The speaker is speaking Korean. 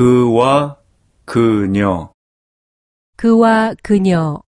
그와 그녀. 그와 그녀.